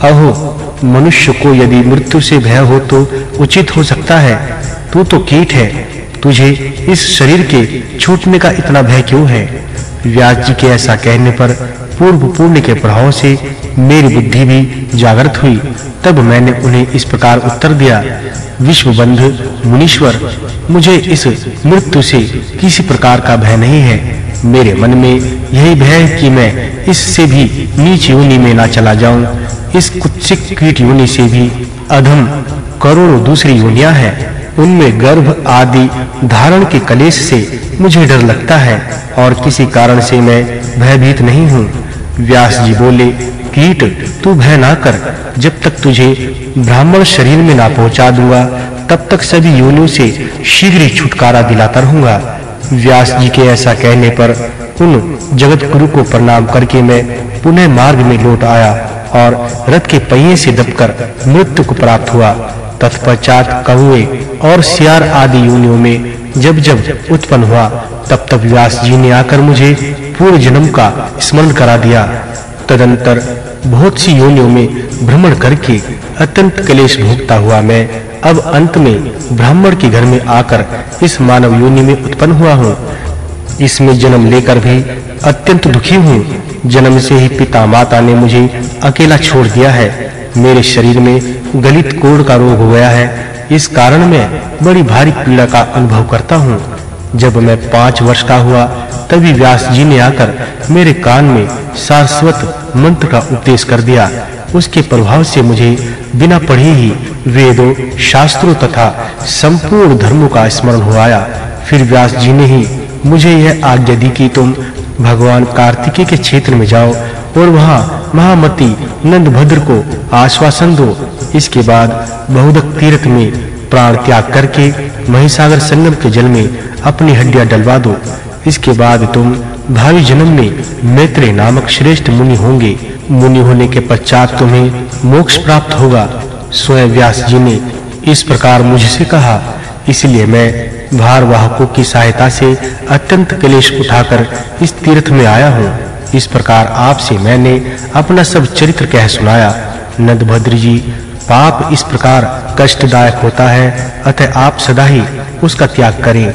अहो, मनुष्य को यदि मृत्यु से भय हो तो उचित हो सकता है। तू तो कीट है। तुझे इस शरीर के छूटने का इतना भय क्यों है? व्यास जी के ऐसा कहने पर पूर्व पुण्य के प्रभाव से मेरी बुद्धि भी जागृत हुई। तब मैंने उन्हें इस प्रकार उत्तर दिया विश्व बंधु मुनीश्वर, मुझे इस मृत्यु से किसी प्रकार का भय नहीं है। मेरे मन में यही भय कि मैं इससे भी नीच योनि में ना चला जाऊँ। इस कुत्सित कीट योनि से भी अधम करोड़ों दूसरी योनियाँ हैं। उनमें गर्भ आदि धारण के कलेश से मुझे डर लगता है और किसी कारण से मैं भयभीत नहीं हूँ। व्यास जी बोले, कीट, तू भय ना कर। जब तक तुझे ब्राह्मण शरीर में ना पहुँचा दूँगा, तब तक सभी योनियों से शीघ्र ही छुटकारा दिलाता रहूँगा। व्यास जी के ऐसा कहने पर उन जगत गुरु को प्रणाम करके मैं पुनः मार्ग में लौट आया और रथ के पहिए से दबकर मृत्यु को प्राप्त हुआ। तत्पश्चात कौवे और सियार आदि योनियों में जब जब उत्पन्न हुआ तब तब व्यास जी ने आकर मुझे पूर्व जन्म का स्मरण करा दिया। तदंतर बहुत सी योनियों में भ्रमण करके अत्यंत क्लेश भोगता हुआ मैं अब अंत में ब्राह्मण के घर में आकर इस मानव योनि में उत्पन्न हुआ हूँ। इसमें जन्म लेकर भी अत्यंत दुखी हूँ। जन्म से ही पिता माता ने मुझे अकेला छोड़ दिया है। मेरे शरीर में गलित कोढ़ का रोग हो गया है। इस कारण मैं बड़ी भारी पीड़ा का अनुभव करता हूँ। जब मैं पाँच वर्ष का हुआ, तभी व्यास जी ने आकर मेरे कान में सारस्वत मंत्र का उपदेश कर दिया। उसके प्रभाव से मुझे बिना पढ़े ही वेदों, शास्त्रों तथा संपूर्ण धर्मों का स्मरण हो आया। फिर व्यास जी ने ही मुझे यह आज्ञा दी कि तुम भगवान कार्तिकेय के क्षेत्र में जाओ और वहाँ महामती नंदभद्र को आश्वासन दो। इसके बाद बहुदक तीर्थ में प्राण त्याग करके महिसागर संगम के जल में अपनी हड्डियाँ डलवा दो। इसके बाद तुम भावी जन्म में मैत्रेय नामक श्रेष्ठ मुनि होंगे। मुनि होने के पश्चात तुम्हें मोक्ष प्राप्त होगा। स्वयं व्यास जी ने इस प्रकार मुझसे कहा। इसलिए मैं भारवाहकों की सहायता से अत्यंत क्लेश उठाकर इस तीर्थ में आया हूँ। इस प्रकार आपसे मैंने अपना सब चरित्र कह सुनाया। नंदभद्र जी पाप इस प्रकार कष्टदायक होता है, अतः आप सदा ही उसका त्याग करें।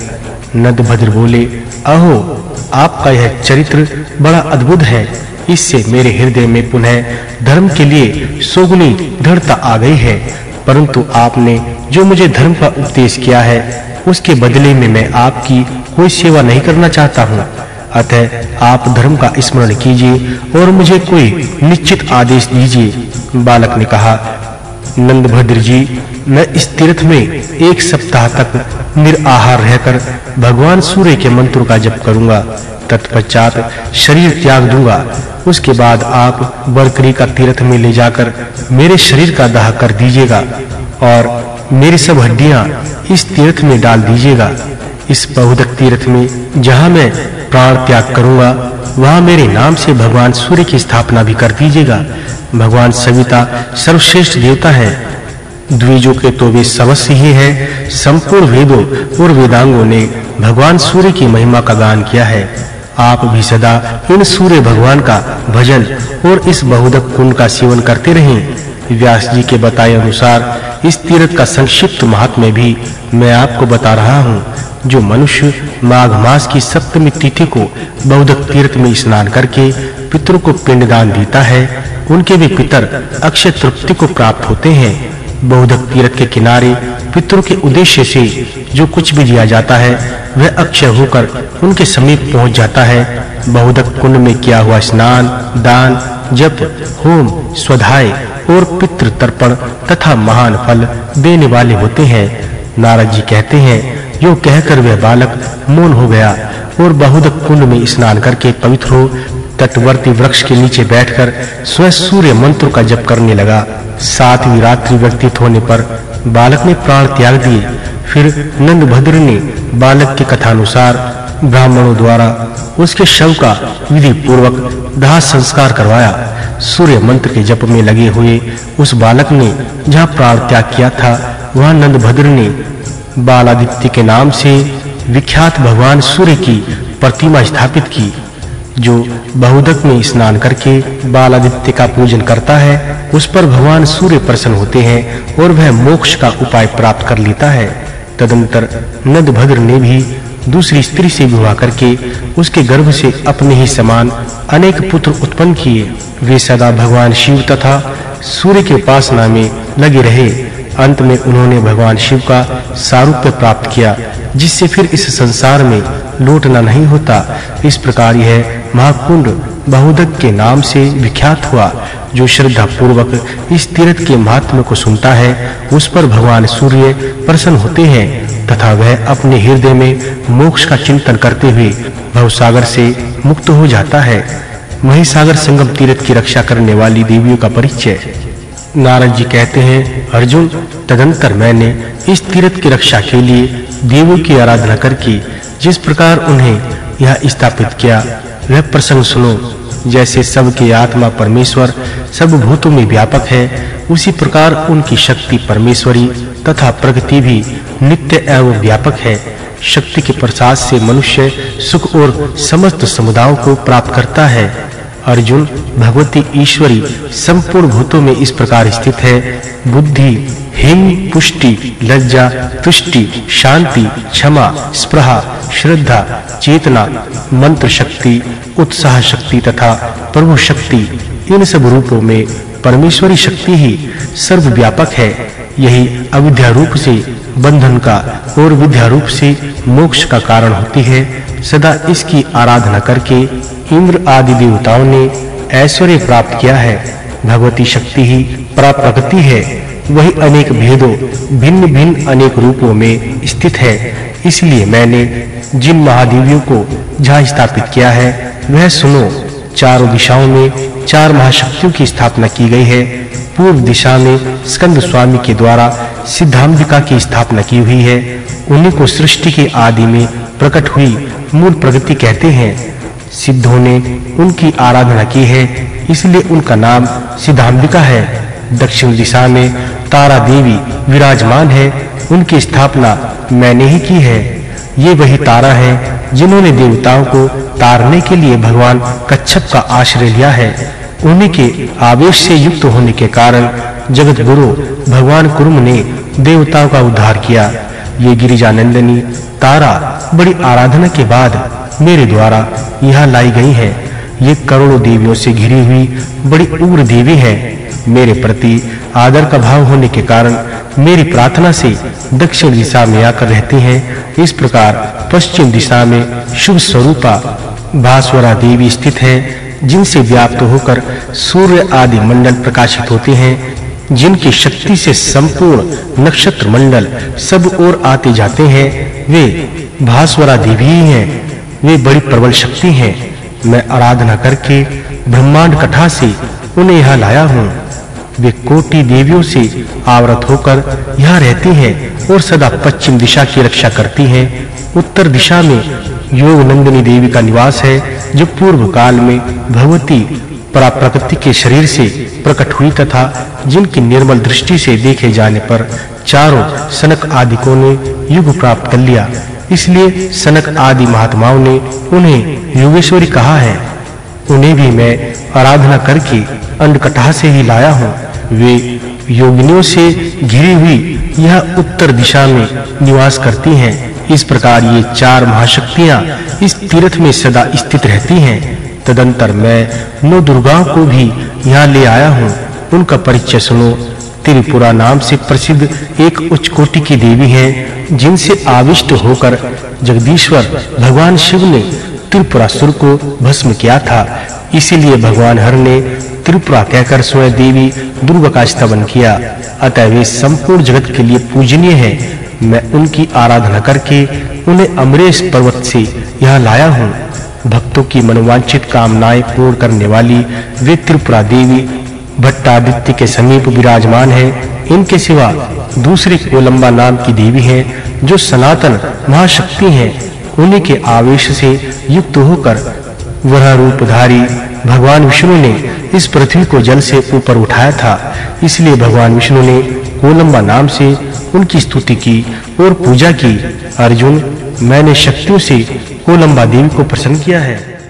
नंदभद्र बोले, अहो, आपका यह चरित्र बड़ा अद्भुत है। इससे मेरे हृदय में पुनः धर्म के लिए सोगुनी दृढ़ता आ गई है। परंतु आपने जो मुझे धर्म का उपदेश किया है, उसके बदले में मैं आपकी कोई सेवा नहीं करना चाहता हूँ। अतः आप धर्म का स्मरण कीजिए और मुझे कोई निश्चित आदेश दीजिए। बालक ने कहा नंदभद्र जी, मैं इस तीर्थ में एक सप्ताह तक निराहार रहकर भगवान सूर्य के मंत्र का जप करूँगा। तत्पश्चात शरीर त्याग दूँगा। उसके बाद आप बरकरी का तीर्थ में ले जाकर मेरे शरीर का दाह कर दीजिएगा और मेरी सब हड्डियाँ इस तीर्थ में डाल दीजिएगा। इस बहुदक तीर्थ में जहाँ मैं प्राण त्याग करूँगा वहाँ मेरे नाम से भगवान सूर्य की स्थापना भी कर दीजिएगा। भगवान सविता सर्वश्रेष्ठ देवता है। द्विजों के तो वे समस्य ही है। संपूर्ण वेदों और वेदांगों ने भगवान सूर्य की महिमा का गान किया है। आप भी सदा इन सूर्य भगवान का भजन और इस बहुदक कुंड का सेवन करते रहें। व्यास जी के बताए अनुसार इस तीर्थ का संक्षिप्त महात्म्य भी मैं आपको बता रहा हूँ, जो मनुष्य माघ मास की सप्तमी तिथि को बहुदक तीर्थ में स्नान करके पितरों को पिंडदान देता है, उनके भी पितर अक्षय तृप्ति को प्राप्त होते हैं। बहुदक तीर्थ के किनारे पितरों के उद्देश्य से जो कुछ भी दिया जाता है, वह अक्षय होकर उनके समीप पहुँच जाता है। बहुदक कुंड में किया हुआ स्नान, दान, जप, होम, स्वधाय और पितृ तर्पण तथा महान फल देने वाले होते हैं। नारद जी कहते हैं, यो कहकर वह बालक मौन हो गया और बहुदक कुंड में स्नान करके पवित्र हो। तटवर्ती वृक्ष के नीचे बैठकर स्वयं सूर्य मंत्र का जप करने लगा। सातवीं रात्रि व्यतीत होने पर बालक ने प्राण त्याग दिए। फिर नंदभद्र ने बालक की कथानुसार ब्राह्मणों द्वारा उसके शव का विधि पूर्वक दाह संस्कार करवाया। सूर्य मंत्र के जप में लगे हुए उस बालक ने जहाँ प्राण त्याग किया था, वहाँ नंदभद्र ने बालादित्य के नाम से विख्यात भगवान सूर्य की प्रतिमा स्थापित की, जो बहुदक में स्नान करके बालादित्य का पूजन करता है, उस पर भगवान सूर्य प्रसन्न होते हैं और वह मोक्ष का उपाय प्राप्त कर लेता है। तदंतर नदभद्र ने भी दूसरी स्त्री से विवाह करके उसके गर्भ से अपने ही समान अनेक पुत्र उत्पन्न किए। वे सदा भगवान शिव तथा सूर्य के उपासना में लगे रहे। अंत में उन्होंने भगवान शिव का सारूप्य प्राप्त किया, जिससे फिर इस संसार में लौटना नहीं होता। इस प्रकार यह महाकुंड बहुदक के नाम से विख्यात हुआ, जो श्रद्धा पूर्वक इस तीर्थ के महात्म्य को सुनता है, उस पर भगवान सूर्य प्रसन्न होते हैं। तथा वह अपने हृदय में मोक्ष का चिंतन करते हुए भवसागर से मुक्त हो जाता है। वही सागर संगम तीर्थ की रक्षा करने वाली देवियों का परिचय। नारद जी कहते हैं, अर्जुन, तदंतर मैंने इस तीर्थ की रक्षा के लिए देवों की आराधना करके जिस प्रकार उन्हें यह स्थापित किया, वह प्रसंग सुनो। जैसे सबके आत्मा परमेश्वर, सब भूतों में व्यापक है, उसी प्रकार उनकी शक्ति परमेश्वरी तथा प्रगति भी नित्य एवं व्यापक है। शक्ति के प्रसाद से मनुष्य सुख और समस्त समुदायों को प्राप्त करता है। अर्जुन, भगवती ईश्वरी, संपूर्ण भूतों में इस प्रकार स्थित है। बुद्धि हिम पुष्टि, लज्जा, तुष्टि, शांति, क्षमा, स्प्रहा, श्रद्धा, चेतना मंत्र शक्ति उत्साह शक्ति तथा प्रभु शक्ति इन सब रूपों में परमेश्वरी शक्ति ही सर्वव्यापक है। यही अविद्या रूप से बंधन का और विद्या रूप से मोक्ष का कारण होती है। सदा इसकी आराधना करके इंद्र आदि देवताओं ने ऐश्वर्य प्राप्त किया है। भगवती शक्ति ही प्रकृति है। वही अनेक भेदों, भिन्न-भिन्न अनेक रूपों में स्थित है। इसलिए मैंने जिन महादेवियों को जहाँ स्थापित किया है, वह सुनो। चारों दिशाओं में चार महाशक्तियों की स्थापना की गई है। पूर्व दिशा में स्कंद स्वामी के द्वारा सिद्धांबिका की स्थापना की हुई है। उन्हीं को सृष्टि के आदि में प्रकट हुई मूल प्रगति कहते हैं। सिद्धों ने उनकी आराधना की है, इसलिए उनका नाम सिद्धांबिका है। दक्षिण दिशा में तारा देवी विराजमान है। उनकी स्थापना मैंने ही की है। ये वही तारा हैं जिन्होंने देवताओं को तारने के लिए भगवान कच्छप का आश्रय लिया है। उन्हीं के आवेश से युक्त होने के कारण जगत गुरु भगवान कुर्म ने देवताओं का उद्धार किया। ये गिरिजानंदनी तारा बड़ी आराधना के बाद मेरे द्वारा यहाँ लाई गई है। ये करोड़ों देवियों से घिरी हुई बड़ी उग्र देवी है। मेरे प्रति आदर का भाव होने के कारण मेरी प्रार्थना से दक्षिण दिशा में आकर रहती हैं। इस प्रकार पश्चिम दिशा में शुभ स्वरूपा भास्वरा देवी स्थित है, जिनसे व्याप्त होकर सूर्य आदि मंडल प्रकाशित होते हैं, जिनकी शक्ति से संपूर्ण नक्षत्र मंडल सब ओर आते जाते हैं। वे भास्वरा देवी ही हैं। वे बड़ी प्रबल शक्ति हैं। मैं आराधना करके ब्रह्मांड कथा से उन्हें यहाँ लाया हूँ। वे कोटि देवियों से आवृत होकर यहाँ रहती हैं और सदा पश्चिम दिशा की रक्षा करती हैं। उत्तर दिशा में योग नंदिनी देवी का निवास है, जो पूर्व काल में भगवती प्रकृति के शरीर से प्रकट हुई तथा जिनकी निर्मल दृष्टि से देखे जाने पर चारों सनक आदिकों ने युग प्राप्त कर लिया। इसलिए सनक आदि महात्माओं ने उन्हें योगेश्वरी कहा है। उन्हें भी मैं आराधना करके अंडकटाह से ही लाया हूँ। वे योगिनियों से घिरी हुई यह उत्तर दिशा में निवास करती हैं। इस प्रकार ये चार महाशक्तियाँ इस तीर्थ में सदा स्थित रहती हैं। तदंतर मैं नौ दुर्गाओं को भी यहाँ ले आया हूँ। उनका परिचय सुनो। त्रिपुरा नाम से प्रसिद्ध एक उच्च कोटि की देवी है, जिनसे आविष्ट होकर जगदीश्वर भगवान शिव ने त्रिपुरासुर को भस्म किया था। इसीलिए भगवान हर ने त्रिपुरा कहकर स्वयं देवी दुर्गा का स्तवन किया। अतः वे संपूर्ण जगत के लिए पूजनीय है। मैं उनकी आराधना करके उन्हें अमरेश पर्वत से यहाँ लाया हूँ। भक्तों की मनोवांछित कामनाएँ पूर्ण करने वाली वे त्रिपुरा देवी भट्टादित्य के समीप विराजमान है। इनके सिवा दूसरी कोलंबा नाम की देवी है, जो सनातन महाशक्ति है। उन्हीं के आवेश से युक्त होकर वह रूपधारी भगवान विष्णु ने इस पृथ्वी को जल से ऊपर उठाया था। इसलिए भगवान विष्णु ने कोलंबा नाम से उनकी स्तुति की और पूजा की। अर्जुन, मैंने शक्तियों से कोलंबा देवी को प्रसन्न किया है।